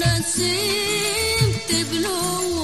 nasib tebluwa